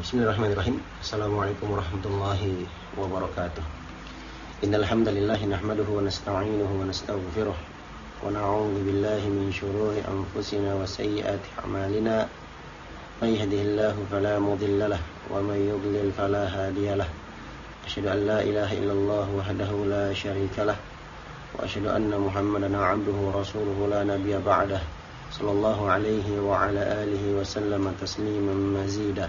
Bismillahirrahmanirrahim. Assalamualaikum warahmatullahi wabarakatuh. Innal hamdalillah nahmaduhu wa nasta'inuhu wa nastaghfiruh wa na'udzu billahi min shururi anfusina wa sayyiati a'malina. May yahdihillahu fala mudilla lahu wa may yudlil fala hadiya lahu. Asyhadu an la ilaha illallah wahdahu la syarika lah wa asyhadu anna Muhammadan 'abduhu wa rasuluhu la nabiyya ba'dah. Sallallahu alaihi wa ala alihi wa sallama tasliman mazida.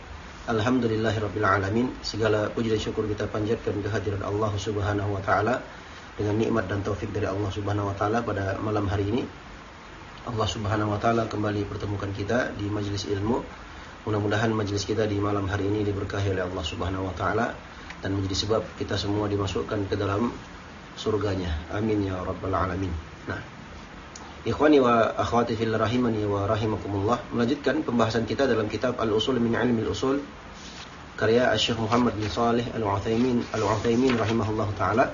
Alhamdulillahirabbil alamin. Segala puji dan syukur kita panjatkan kehadiran Allah Subhanahu wa taala dengan nikmat dan taufik dari Allah Subhanahu wa taala pada malam hari ini. Allah Subhanahu wa taala kembali pertemukan kita di majelis ilmu. Mudah-mudahan majelis kita di malam hari ini diberkahi oleh Allah Subhanahu wa taala dan menjadi sebab kita semua dimasukkan ke dalam surganya. Amin ya rabbal alamin. Nah, Ikhwani wa akhwati fil rahimani wa rahimakumullah Melanjutkan pembahasan kita dalam kitab Al-Usul min Ilmi Al-Usul Karya Syekh Muhammad bin Salih Al-Uthaymin Al-Uthaymin rahimahullah ta'ala.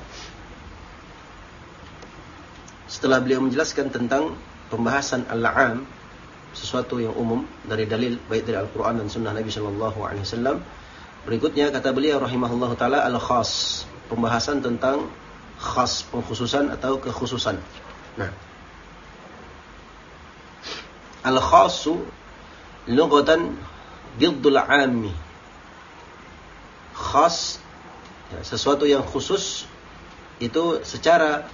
Setelah beliau menjelaskan tentang pembahasan Al-Am Sesuatu yang umum dari dalil baik dari Al-Quran dan Sunnah Nabi Sallallahu Alaihi Wasallam. Berikutnya kata beliau rahimahullah ta'ala Al-Khas Pembahasan tentang khas pengkhususan atau kekhususan. Nah Al-khasu lughatan diddul ammi. Khas ya, sesuatu yang khusus itu secara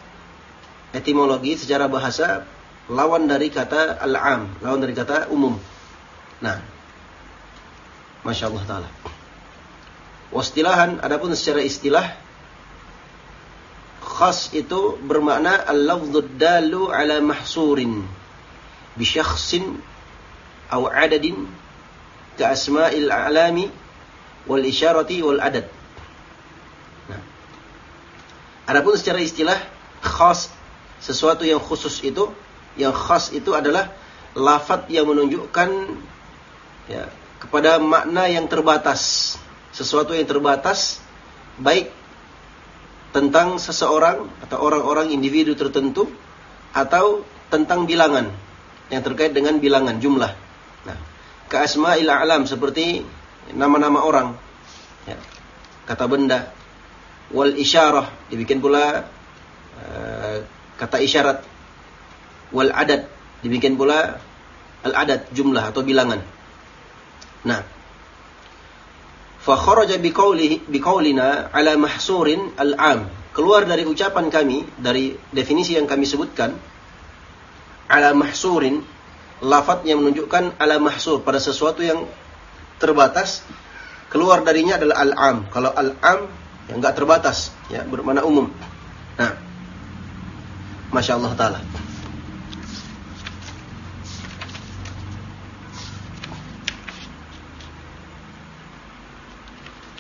etimologi, secara bahasa lawan dari kata al-am, lawan dari kata umum. Nah, Masya Allah Ta'ala. Wastilahan, adapun secara istilah, khas itu bermakna al-lafdhu dalu ala mahsurin ka asma'il a'lami wal isyarati wal adad. Nah. Adapun secara istilah khas sesuatu yang khusus itu yang khas itu adalah lafat yang menunjukkan ya, kepada makna yang terbatas sesuatu yang terbatas baik tentang seseorang atau orang-orang individu tertentu atau tentang bilangan yang terkait dengan bilangan jumlah. Nah, ke asma'il a'lam seperti nama-nama orang. Ya. Kata benda. Wal isyarah dibikin pula uh, kata isyarat. Wal adad dibikin pula al adad jumlah atau bilangan. Nah, fa biqaulina ala mahsurin al-am. Keluar dari ucapan kami dari definisi yang kami sebutkan ala mahsurin lafat yang menunjukkan ala mahsur pada sesuatu yang terbatas keluar darinya adalah al-am. Kalau al-am yang enggak terbatas ya bermakna umum. Nah Masya Allah Ta'ala.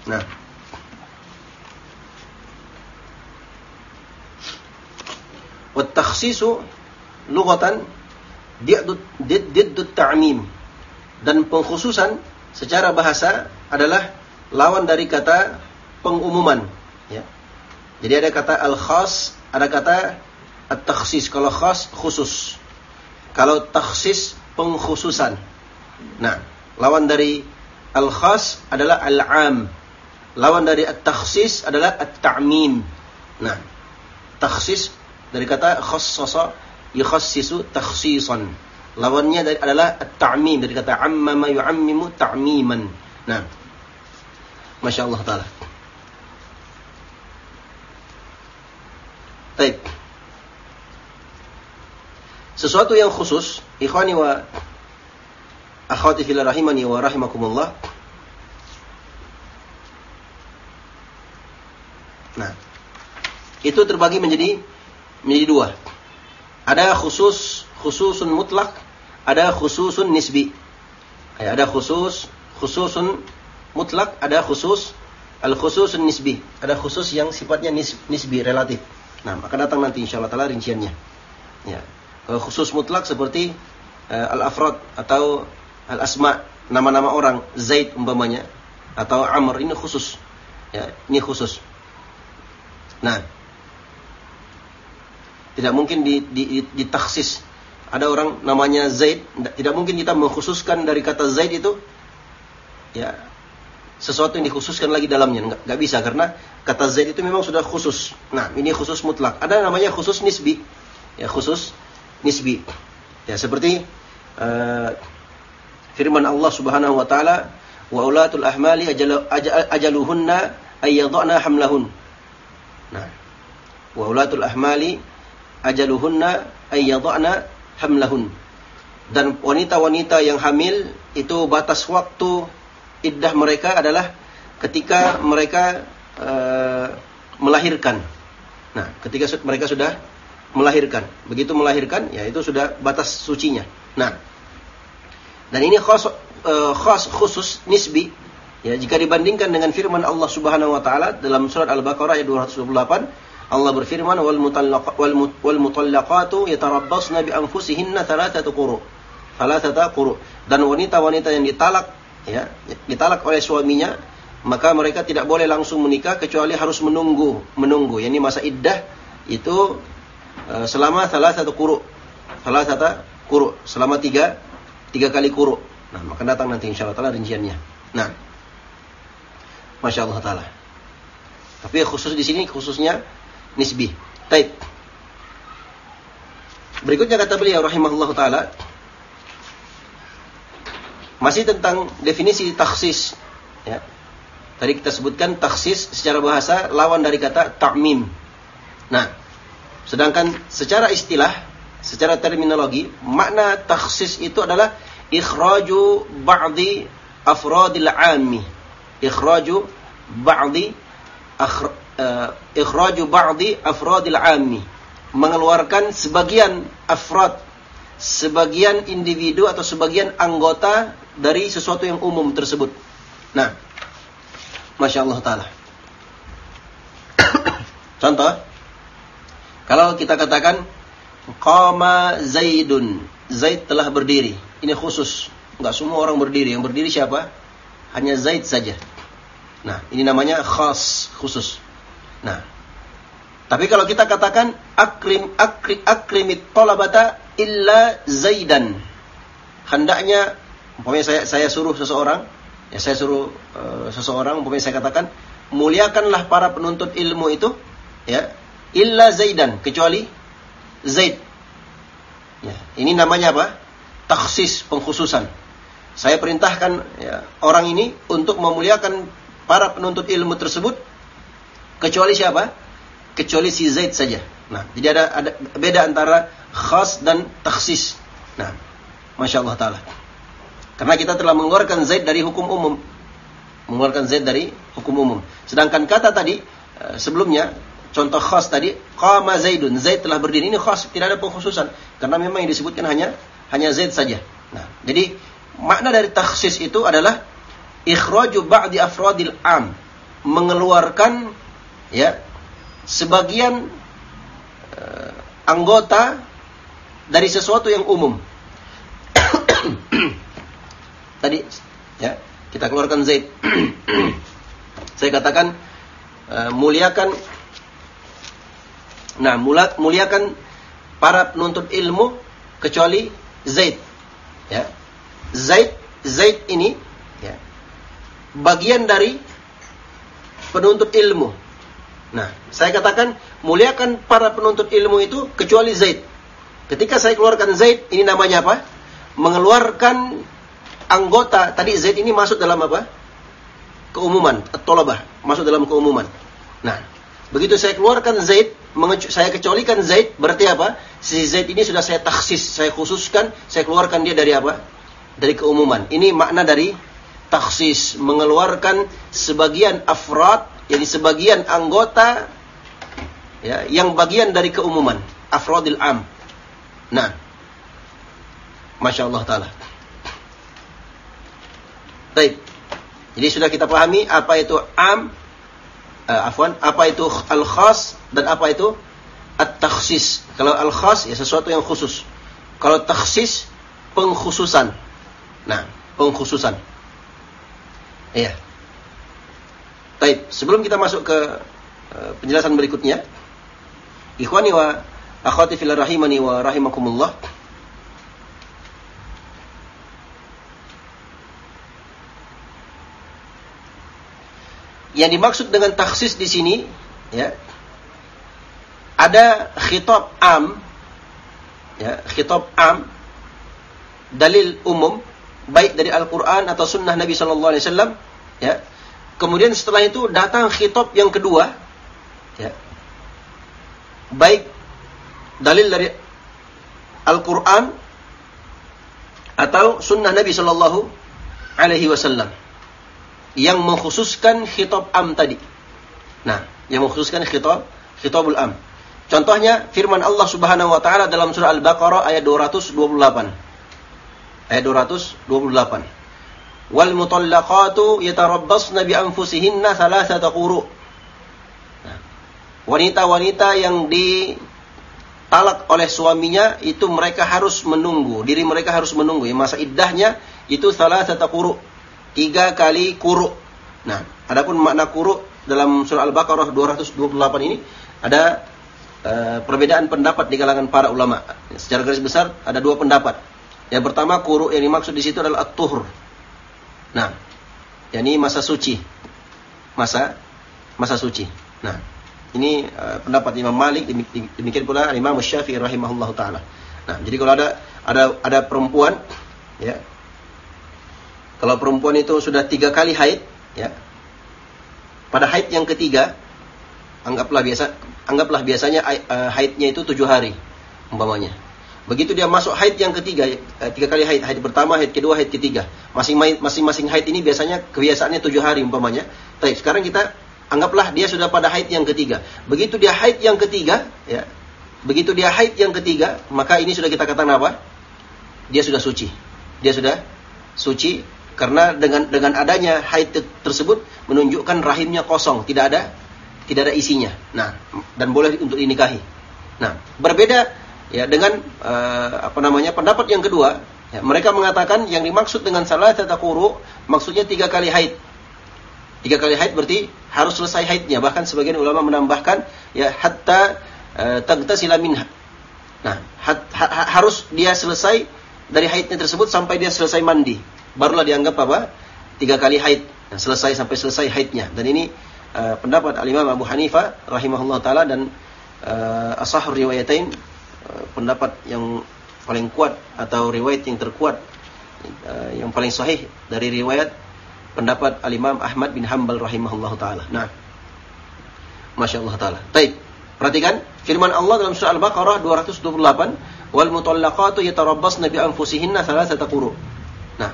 Nah. Wat-takhsisu lughatan diddut ta'mim dan pengkhususan secara bahasa adalah lawan dari kata pengumuman ya. Jadi ada kata al-khas, ada kata at-takhsis. Kalau khas khusus. Kalau takhsis pengkhususan. Nah, lawan dari al-khas adalah al-am. Lawan dari at-takhsis adalah at-ta'mim. Nah, takhsis dari kata khassasa yukhassisu takhsisan. Lawannya dari, adalah at-ta'mim dari kata ammama yu'ammimu ta'miman. Nah. Masya Allah Ta'ala. Baik. Sesuatu yang khusus, ikhwani wa akhwati fil rahimani wa rahimakumullah. Nah, itu terbagi menjadi menjadi dua. Ada khusus khususun mutlak, ada khususun nisbi. Ada khusus khususun mutlak, ada khusus al khususun nisbi. Ada khusus yang sifatnya nis, nisbi relatif. Nah, akan datang nanti insyaallah taala rinciannya. Ya. Khusus mutlak seperti uh, al afrod atau al asma nama-nama orang Zaid umpamanya atau Amr ini khusus. Ya, ini khusus. Nah, tidak mungkin ditaksis ada orang namanya Zaid, tidak mungkin kita mengkhususkan dari kata Zaid itu ya sesuatu yang dikhususkan lagi dalamnya, nggak, nggak bisa karena kata Zaid itu memang sudah khusus. Nah, ini khusus mutlak. Ada namanya khusus nisbi, ya khusus nisbi. Ya seperti uh, firman Allah Subhanahu wa taala, "Wa ulatul ahmali ajalu, ajaluhunna ayyadhna hamlahun." Nah, wa ulatul ahmali ajaluhunna ayyadhna hamlahun. Dan wanita-wanita yang hamil itu batas waktu iddah mereka adalah ketika mereka uh, melahirkan. Nah, ketika mereka sudah melahirkan. Begitu melahirkan, ya itu sudah batas sucinya. Nah, dan ini khas, uh, khas khusus nisbi. Ya, jika dibandingkan dengan firman Allah Subhanahu wa taala dalam surat Al-Baqarah ayat 228, Allah berfirman wal mutallaq wal, mutallaqatu yatarabbasna bi anfusihinna thalathata quru. Thalathata quru. Dan wanita-wanita yang ditalak ya, ditalak oleh suaminya, maka mereka tidak boleh langsung menikah kecuali harus menunggu, menunggu. Yani masa iddah itu uh, selama thalathata quru. Thalathata quru, selama tiga tiga kali quru. Nah, maka datang nanti insyaallah taala rinciannya. Nah, Masya Allah Ta'ala. Tapi khusus di sini khususnya nisbi. Taib. Berikutnya kata beliau rahimahullah taala masih tentang definisi taksis ya. Tadi kita sebutkan taksis secara bahasa lawan dari kata ta'mim. Nah, sedangkan secara istilah, secara terminologi, makna taksis itu adalah ikhraju ba'di afradil 'ammi. Ikhraju ba'di uh, ikhraju ba'di afradil ammi mengeluarkan sebagian afrad sebagian individu atau sebagian anggota dari sesuatu yang umum tersebut. Nah, masya Allah taala. Contoh, kalau kita katakan qama Zaidun, Zaid telah berdiri. Ini khusus, nggak semua orang berdiri. Yang berdiri siapa? Hanya Zaid saja. Nah, ini namanya khas, khusus. Nah, tapi kalau kita katakan akrim akri, akrimit tolabata illa zaidan. Hendaknya umpamanya saya saya suruh seseorang, ya saya suruh uh, seseorang umpamanya saya katakan muliakanlah para penuntut ilmu itu ya illa zaidan kecuali zaid. Ya, ini namanya apa? Taksis pengkhususan. Saya perintahkan ya, orang ini untuk memuliakan para penuntut ilmu tersebut Kecuali siapa? Kecuali si Zaid saja. Nah, jadi ada ada beda antara khas dan taksis. Nah, masya Allah taala. Karena kita telah mengeluarkan Zaid dari hukum umum, mengeluarkan Zaid dari hukum umum. Sedangkan kata tadi eh, sebelumnya contoh khas tadi qama Zaidun, Zaid telah berdiri ini khas, tidak ada pengkhususan karena memang yang disebutkan hanya hanya Zaid saja. Nah, jadi makna dari taksis itu adalah ikhraju ba'di afradil am, mengeluarkan ya sebagian uh, anggota dari sesuatu yang umum. Tadi ya kita keluarkan Zaid. Saya katakan uh, muliakan Nah, muliakan para penuntut ilmu kecuali Zaid. Ya. Zaid Zaid ini ya, bagian dari penuntut ilmu Nah, saya katakan muliakan para penuntut ilmu itu kecuali Zaid. Ketika saya keluarkan Zaid, ini namanya apa? Mengeluarkan anggota. Tadi Zaid ini masuk dalam apa? Keumuman, atau tolabah, masuk dalam keumuman. Nah, begitu saya keluarkan Zaid, saya kecualikan Zaid berarti apa? Si Zaid ini sudah saya taksis, saya khususkan, saya keluarkan dia dari apa? Dari keumuman. Ini makna dari taksis, mengeluarkan sebagian afrad, jadi sebagian anggota ya, yang bagian dari keumuman, afrodil am. Nah, masya Allah taala. Baik. Jadi sudah kita pahami apa itu am, uh, afwan, apa itu al-khas dan apa itu at-takhsis. Kalau al-khas ya sesuatu yang khusus. Kalau takhsis pengkhususan. Nah, pengkhususan. Iya. Baik, sebelum kita masuk ke uh, penjelasan berikutnya, ikhwani wa akhwati fillah rahimani wa rahimakumullah. Yang dimaksud dengan taksis di sini, ya, ada khitab am, ya, khitab am, dalil umum, baik dari Al-Quran atau Sunnah Nabi Sallallahu Alaihi Wasallam, ya. Kemudian setelah itu datang khitab yang kedua, ya, baik dalil dari Al-Quran atau Sunnah Nabi Sallallahu Alaihi Wasallam yang mengkhususkan khitab am tadi. Nah, yang mengkhususkan khitab khitabul am. Contohnya firman Allah Subhanahu wa taala dalam surah Al-Baqarah ayat 228. Ayat 228. Wal mutallaqatu yatarabbasna bi anfusihinna thalathata quru. Nah, wanita-wanita yang ditalak oleh suaminya itu mereka harus menunggu, diri mereka harus menunggu. Ya, masa iddahnya itu salah satu quru tiga kali kuru. Nah, adapun makna kuru dalam surah Al-Baqarah 228 ini ada uh, perbedaan pendapat di kalangan para ulama. Secara garis besar ada dua pendapat. Yang pertama kuru yang dimaksud di situ adalah at-tuhur. Nah, yakni masa suci. Masa masa suci. Nah, ini uh, pendapat Imam Malik demikian pula Imam Syafi'i rahimahullah taala. Nah, jadi kalau ada ada ada perempuan ya kalau perempuan itu sudah tiga kali haid, ya, pada haid yang ketiga, anggaplah biasa, anggaplah biasanya uh, haidnya itu tujuh hari, umpamanya. Begitu dia masuk haid yang ketiga, uh, tiga kali haid, haid pertama, haid kedua, haid ketiga. Masing-masing haid ini biasanya kebiasaannya tujuh hari, umpamanya. Tapi sekarang kita anggaplah dia sudah pada haid yang ketiga. Begitu dia haid yang ketiga, ya, begitu dia haid yang ketiga, maka ini sudah kita katakan apa? Dia sudah suci. Dia sudah suci karena dengan dengan adanya haid tersebut menunjukkan rahimnya kosong, tidak ada tidak ada isinya. Nah, dan boleh untuk dinikahi. Nah, berbeda ya dengan uh, apa namanya pendapat yang kedua, ya, mereka mengatakan yang dimaksud dengan salah tatakuru maksudnya tiga kali haid. Tiga kali haid berarti harus selesai haidnya. Bahkan sebagian ulama menambahkan ya hatta uh, tagtasila minha. Nah, hat, ha, harus dia selesai dari haidnya tersebut sampai dia selesai mandi barulah dianggap apa? Tiga kali haid. Nah, selesai sampai selesai haidnya. Dan ini uh, pendapat Al-Imam Abu Hanifah rahimahullah taala dan uh, asahur riwayatain pendapat yang paling kuat atau riwayat yang terkuat uh, yang paling sahih dari riwayat pendapat Al-Imam Ahmad bin Hanbal rahimahullah taala. Nah, Masya Allah taala. Baik. Perhatikan firman Allah dalam surah Al-Baqarah 228, "Wal mutallaqatu yatarabbasna bi anfusihinna thalathata quru." Nah,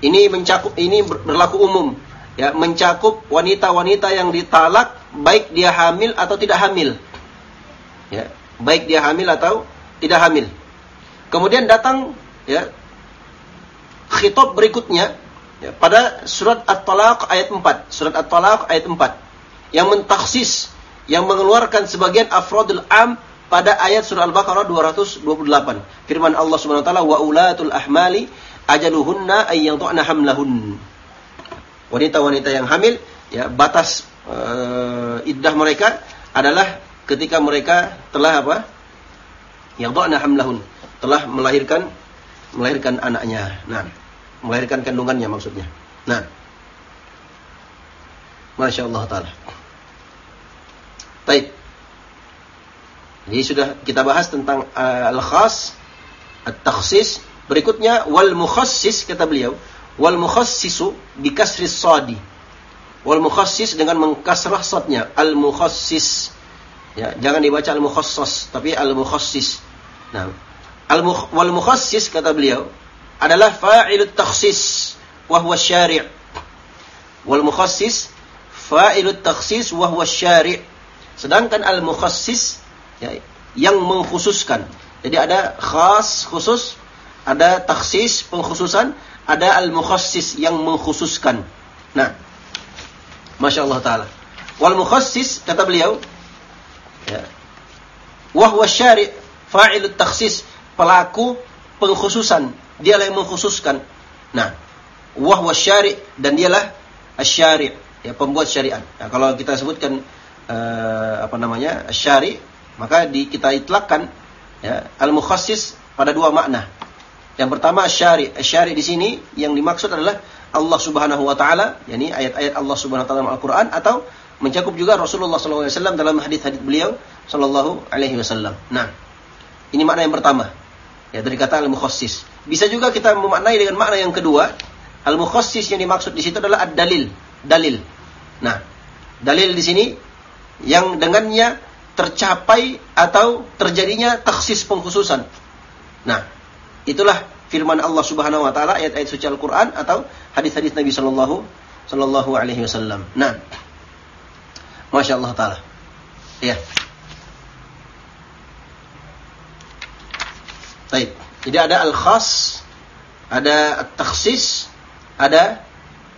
ini mencakup ini berlaku umum ya mencakup wanita-wanita yang ditalak baik dia hamil atau tidak hamil ya baik dia hamil atau tidak hamil. Kemudian datang ya khitab berikutnya ya, pada surat At-Talaq ayat 4 surat At-Talaq ayat 4 yang mentaksis yang mengeluarkan sebagian afrodul am pada ayat surah Al-Baqarah 228 firman Allah Subhanahu wa taala wa ulatul ahmali ajaluhunna ayyadhna hamlahun. Wanita-wanita yang hamil ya batas uh, iddah mereka adalah ketika mereka telah apa? Yadhna hamlahun, telah melahirkan melahirkan anaknya. Nah, melahirkan kandungannya maksudnya. Nah, Masya Allah Ta'ala. Baik. Jadi sudah kita bahas tentang uh, al-khas, at-takhsis, Berikutnya wal mukhassis kata beliau, wal mukhassisu bi kasris sadi. Wal mukhassis dengan mengkasrah sadnya, al mukhassis. Ya, jangan dibaca al-mukhassas, tapi al-mukhassis. Nah, al wal mukhassis kata beliau adalah fa'ilut takhsis wa huwa syari'. Wal mukhassis fa'ilut takhsis wa huwa syari'. Sedangkan al-mukhassis ya, yang mengkhususkan. Jadi ada khas khusus, ada takhsis pengkhususan, ada al-mukhassis yang mengkhususkan. Nah, Masya Allah Ta'ala. Wal mukhassis, kata beliau, ya, wahwa syari' fa'ilut takhsis, pelaku pengkhususan. Dialah yang mengkhususkan. Nah, wahwa syari' dan dialah asyari' ya pembuat syariat. Nah, kalau kita sebutkan uh, apa namanya? syari' maka di, kita itlakkan ya, al-mukhassis pada dua makna. Yang pertama syari, syari di sini yang dimaksud adalah Allah Subhanahu wa taala, yakni ayat-ayat Allah Subhanahu wa taala Al-Qur'an atau mencakup juga Rasulullah SAW dalam hadis-hadis beliau sallallahu alaihi wasallam. Nah, ini makna yang pertama. Ya, dari kata al-mukhassis. Bisa juga kita memaknai dengan makna yang kedua, al-mukhassis yang dimaksud di situ adalah ad-dalil, dalil. Nah, dalil di sini yang dengannya tercapai atau terjadinya taksis pengkhususan. Nah, Itulah firman Allah Subhanahu wa taala ayat-ayat suci Al-Qur'an atau hadis-hadis Nabi sallallahu sallallahu alaihi wasallam. Nah. Masya Allah taala. Ya. Baik. Jadi ada al-khas, ada at-takhsis, ada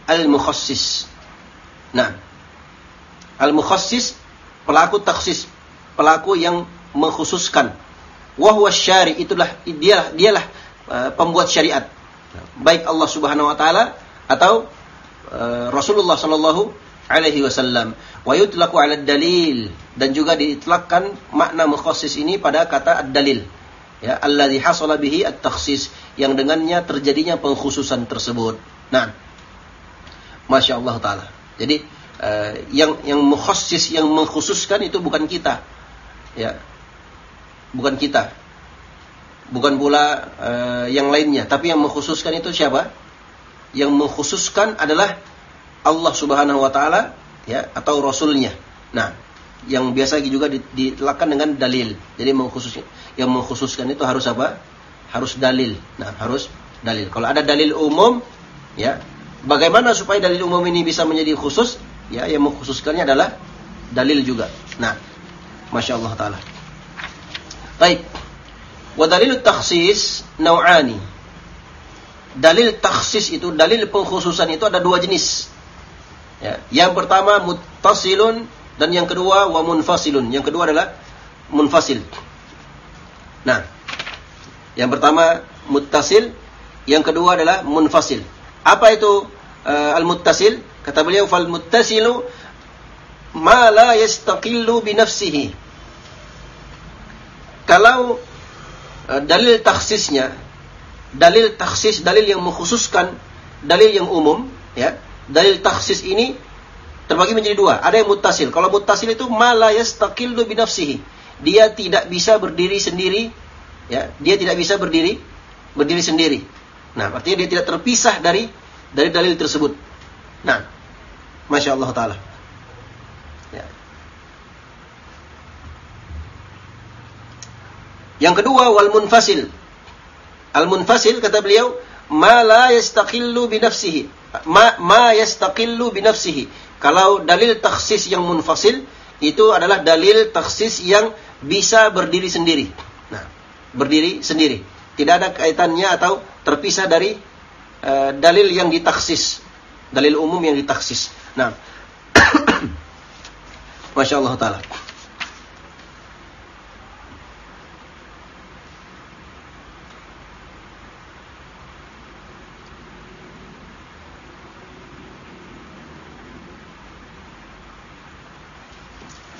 al-mukhassis. Nah. Al-mukhassis pelaku taksis, pelaku yang mengkhususkan wahwa syari itulah dialah dialah uh, pembuat syariat baik Allah Subhanahu wa taala atau uh, Rasulullah sallallahu alaihi wasallam. Wa yutlaqu 'ala dalil. Dan juga diitlakkan makna mukhassis ini pada kata ad-dalil. Ya alladzi hasala bihi at-takhsis. Yang dengannya terjadinya pengkhususan tersebut. Nah. Masya Allah taala. Jadi uh, yang yang mukhassis yang mengkhususkan itu bukan kita. Ya. Bukan kita. Bukan pula uh, yang lainnya, tapi yang mengkhususkan itu siapa? Yang mengkhususkan adalah Allah Subhanahu wa taala ya atau rasulnya. Nah, yang biasa juga ditelakan dengan dalil. Jadi mengkhususkan yang mengkhususkan itu harus apa? Harus dalil. Nah, harus dalil. Kalau ada dalil umum ya, bagaimana supaya dalil umum ini bisa menjadi khusus? Ya, yang mengkhususkannya adalah dalil juga. Nah, Masya Allah Ta'ala. Baik. Wa dalil takhsis nau'ani. Dalil takhsis itu, dalil pengkhususan itu ada dua jenis. Ya. Yang pertama muttasilun dan yang kedua wa munfasilun. Yang kedua adalah munfasil. Nah, yang pertama muttasil, yang kedua adalah munfasil. Apa itu uh, al-muttasil? Kata beliau fal muttasilu ma la yastaqillu bi nafsihi kalau uh, dalil taksisnya, dalil taksis, dalil yang mengkhususkan, dalil yang umum, ya, dalil taksis ini terbagi menjadi dua. Ada yang mutasil. Kalau mutasil itu malayas yastaqillu binafsihi. Dia tidak bisa berdiri sendiri, ya, dia tidak bisa berdiri berdiri sendiri. Nah, artinya dia tidak terpisah dari dari dalil tersebut. Nah, masya Allah taala. Yang kedua wal munfasil. Al munfasil kata beliau ma la yastaqillu. Ma ma yastaqillu bi nafsihi. Kalau dalil taksis yang munfasil itu adalah dalil taksis yang bisa berdiri sendiri. Nah, berdiri sendiri. Tidak ada kaitannya atau terpisah dari uh, dalil yang ditaksis. Dalil umum yang ditaksis. Nah, Masya Allah Ta'ala.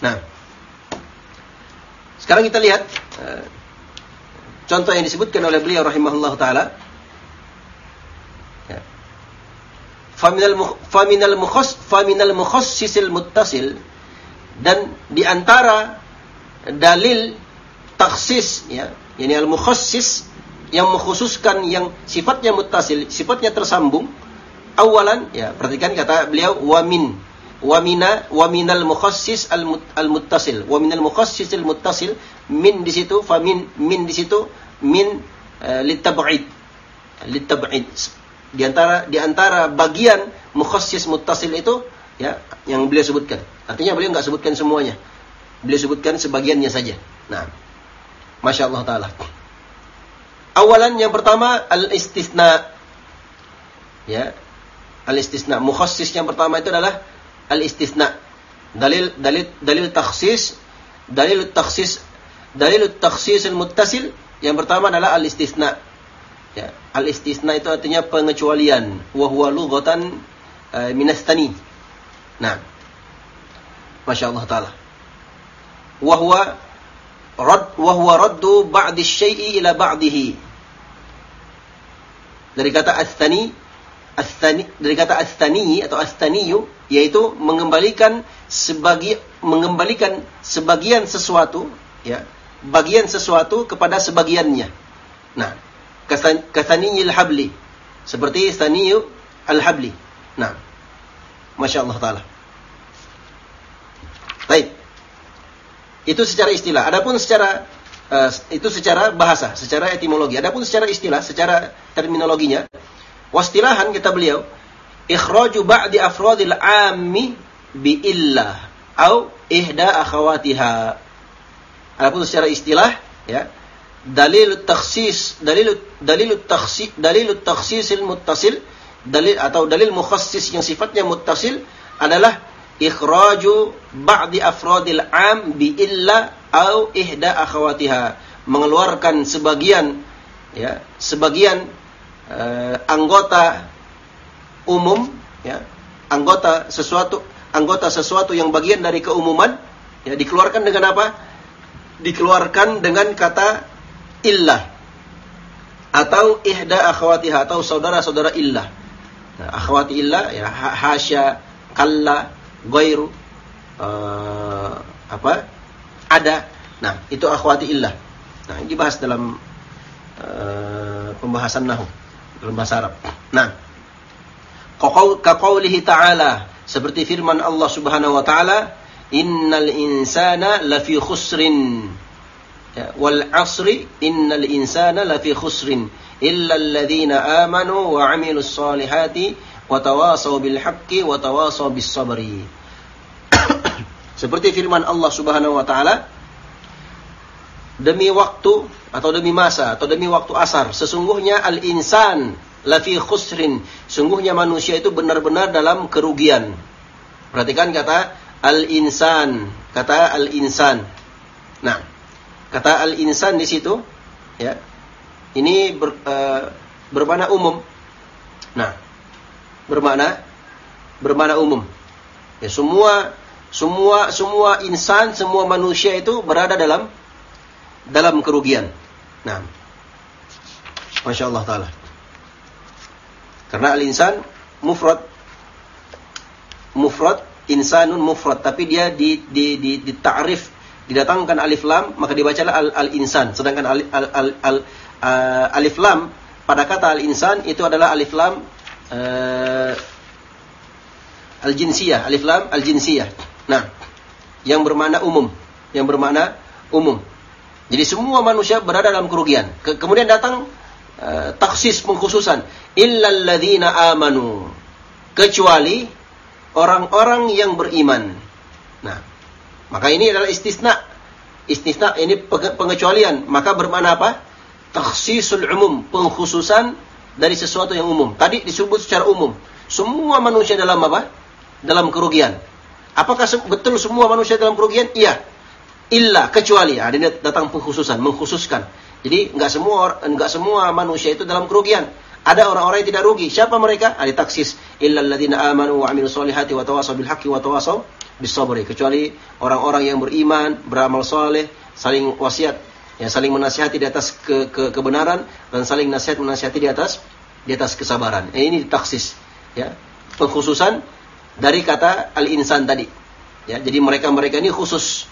Nah, sekarang kita lihat uh, contoh yang disebutkan oleh beliau rahimahullah taala. Ya. Faminal faminal mukhas faminal mukhassisil muttasil dan di antara dalil taksis ya, yani al mukhassis yang mengkhususkan yang sifatnya muttasil, sifatnya tersambung. Awalan ya, perhatikan kata beliau wamin wa mina wa minal mukhassis al, al muttasil. Wa minal mukhassis al muttasil min di situ fa min min di situ min uh, litab'id. Litab'id. Di antara di antara bagian mukhassis muttasil itu ya yang beliau sebutkan. Artinya beliau nggak sebutkan semuanya. Beliau sebutkan sebagiannya saja. Nah masya Allah taala. Awalan yang pertama al istisna ya al istisna mukhassis yang pertama itu adalah al-istisna. Dalil dalil dalil takhsis, dalil takhsis, dalil takhsis al-muttasil yang pertama adalah al-istisna. Ya, al-istisna itu artinya pengecualian. Wa huwa lughatan uh, minastani. Nah. Masya Allah taala. Wa huwa rad wa huwa raddu syai'i ila ba'dihi. Dari kata astani astani dari kata astani atau astaniyu yaitu mengembalikan sebagi mengembalikan sebagian sesuatu ya bagian sesuatu kepada sebagiannya. Nah kasaniyil habli. Seperti saniyu al habli nah masya Allah taala. Baik. Itu secara istilah. Adapun secara uh, itu secara bahasa secara etimologi. Adapun secara istilah secara terminologinya wastilahan kita beliau ikhraju ba'di afradil ammi bi illah au ihda akhawatiha. Adapun secara istilah ya dalil takhsis dalil dalil takhsis dalil takhsisil muttasil dalil atau dalil mukhassis yang sifatnya muttasil adalah ikhraju ba'di afradil am bi illa au ihda akhawatiha mengeluarkan sebagian ya sebagian uh, anggota umum ya anggota sesuatu anggota sesuatu yang bagian dari keumuman ya dikeluarkan dengan apa? Dikeluarkan dengan kata illah atau ihda akhwatiha atau saudara-saudara illah. Nah, akhwati illah ya hasya kalla ghairu uh, apa? Ada. Nah itu akhwati illah. Nah ini dibahas dalam uh, pembahasan nahu dalam bahasa Arab. Nah Kaqaulihi ta'ala seperti firman Allah Subhanahu wa taala innal insana lafi khusrin. Ya, wal asri innal insana lafi khusrin. Illa alladhina amanu wa amilus salihati wa tawasaw bil haqqi wa tawasaw bis sabri. Seperti firman Allah Subhanahu wa taala demi waktu atau demi masa atau demi waktu asar sesungguhnya al insan lafi khusrin. Sungguhnya manusia itu benar-benar dalam kerugian. Perhatikan kata al-insan, kata al-insan. Nah, kata al-insan di situ ya. Ini ber, uh, bermakna umum. Nah, bermakna bermakna umum. Ya, semua semua semua insan, semua manusia itu berada dalam dalam kerugian. Nah, Masya Allah Ta'ala. Karena al-insan mufrad. Mufrad insanun mufrad. Tapi dia di di di, di didatangkan alif lam maka dibacalah al, al insan sedangkan al, al, al, al uh, alif lam pada kata al insan itu adalah alif lam uh, al jinsiyah alif lam al jinsiyah nah yang bermakna umum. Yang bermakna umum jadi semua manusia berada dalam kerugian Ke, kemudian datang uh, taksis pengkhususan illalladzina amanu kecuali orang-orang yang beriman. Nah, maka ini adalah istisna. Istisna ini pengecualian. Maka bermakna apa? Takhsisul umum, pengkhususan dari sesuatu yang umum. Tadi disebut secara umum. Semua manusia dalam apa? Dalam kerugian. Apakah betul semua manusia dalam kerugian? Iya. Illa kecuali. Ada ini datang pengkhususan, mengkhususkan. Jadi nggak semua nggak semua manusia itu dalam kerugian. Ada orang-orang yang tidak rugi. Siapa mereka? Ada taksis. Illal ladzina amanu wa amilu solihati wa tawasaw bil haqqi wa tawasaw bis. Kecuali orang-orang yang beriman, beramal soleh, saling wasiat, yang saling menasihati di atas ke, ke, kebenaran dan saling nasihat menasihati di atas di atas kesabaran. Eh, ini taksis, ya. Pengkhususan dari kata al-insan tadi. Ya, jadi mereka-mereka ini khusus,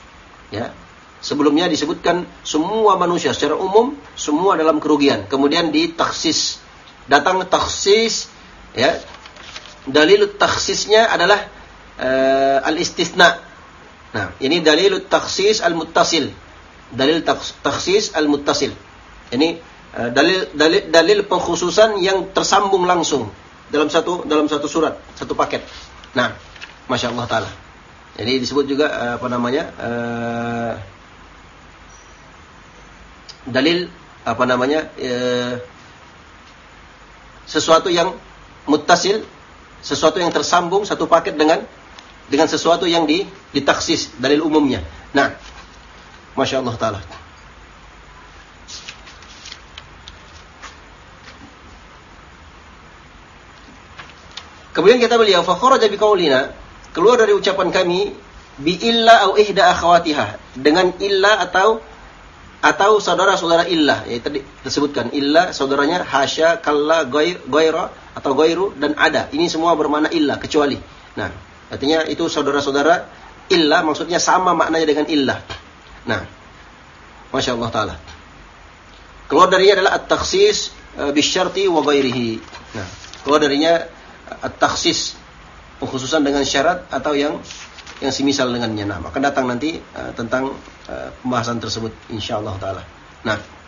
ya. Sebelumnya disebutkan semua manusia secara umum semua dalam kerugian. Kemudian ditaksis datang taksis ya dalil taksisnya adalah uh, al-istisna. Nah, ini dalil taksis al-muttasil. Dalil taksis al-muttasil. Ini uh, dalil dalil dalil pengkhususan yang tersambung langsung dalam satu dalam satu surat, satu paket. Nah, masya Allah taala. Jadi disebut juga uh, apa namanya uh, dalil apa namanya uh, sesuatu yang muttasil, sesuatu yang tersambung satu paket dengan dengan sesuatu yang di, ditaksis dalil umumnya. Nah, masya Allah taala. Kemudian kita beliau fakharaja biqaulina keluar dari ucapan kami bi illa au ihda akhawatiha. Dengan illa atau atau saudara-saudara illah ya tadi disebutkan. Illa saudaranya hasya kalla goir goira atau goiru dan ada. Ini semua bermakna illa kecuali. Nah artinya itu saudara-saudara illa maksudnya sama maknanya dengan illah nah masya Allah taala. Keluar darinya adalah at-takhsis uh, bisyarti wa ghairihi nah keluar darinya at-takhsis pengkhususan dengan syarat atau yang yang semisal dengannya. Nah, akan datang nanti uh, tentang uh, pembahasan tersebut insyaallah taala. Nah,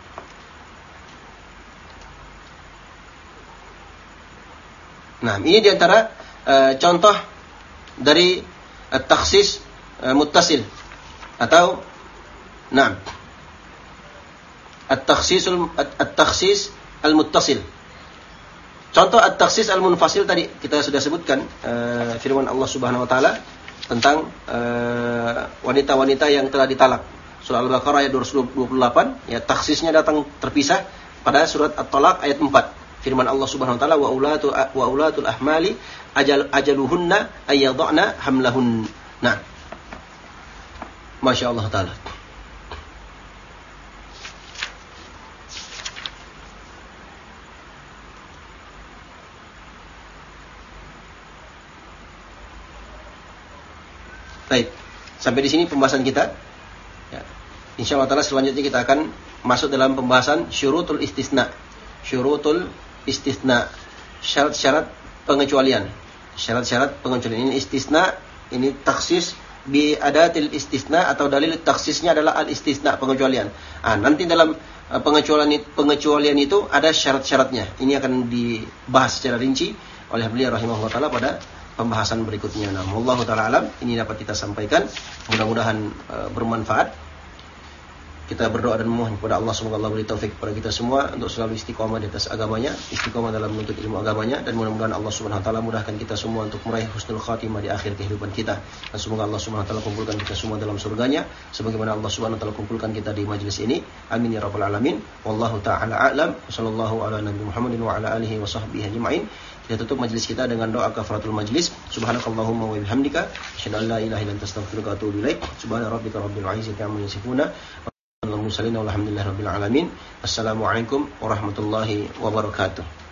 Nah, ini di antara uh, contoh dari at-takhsis uh, muttasil atau nah at-takhsisul at-takhsis al-muttasil. Contoh at-taksis al-munfasil tadi kita sudah sebutkan uh, firman Allah Subhanahu wa taala tentang eh, wanita-wanita uh, yang telah ditalak. Surah Al-Baqarah ayat 228 ya taksisnya datang terpisah pada surat At-Talaq ayat 4. Firman Allah Subhanahu wa taala wa ulatu wa ulatul ahmali ajal ajaluhunna ayyadhna hamlahun. Nah. Masya Allah taala. Baik, sampai di sini pembahasan kita. Ya. Insya Allah selanjutnya kita akan masuk dalam pembahasan syurutul istisna. Syurutul istisna. Syarat-syarat pengecualian. Syarat-syarat pengecualian. Ini istisna, ini taksis bi adatil istisna atau dalil taksisnya adalah al istisna pengecualian. Ah, nanti dalam uh, pengecualian pengecualian itu ada syarat-syaratnya. Ini akan dibahas secara rinci oleh beliau rahimahullah taala pada pembahasan berikutnya. Nah, Allah taala alam ini dapat kita sampaikan. Mudah-mudahan uh, bermanfaat. Kita berdoa dan memohon kepada Allah semoga Allah beri taufik kepada kita semua untuk selalu istiqomah di atas agamanya, istiqomah dalam menuntut ilmu agamanya dan mudah-mudahan Allah Subhanahu wa taala mudahkan kita semua untuk meraih husnul khatimah di akhir kehidupan kita. Dan semoga Allah Subhanahu wa taala kumpulkan kita semua dalam surganya sebagaimana Allah Subhanahu wa taala kumpulkan kita di majelis ini. Amin ya rabbal alamin. Wallahu taala a'lam. Sallallahu ala nabi Muhammadin wa ala alihi wa sahbihi ajma'in. Kita tutup majelis kita dengan doa kafaratul majlis. Subhanakallahumma wa bihamdika, asyhadu an la ilaha illa anta astaghfiruka wa atubu ilaik. Subhana rabbika rabbil izzati amma yasifuna. Wa alhamdulillahi rabbil alamin. Assalamualaikum warahmatullahi wabarakatuh.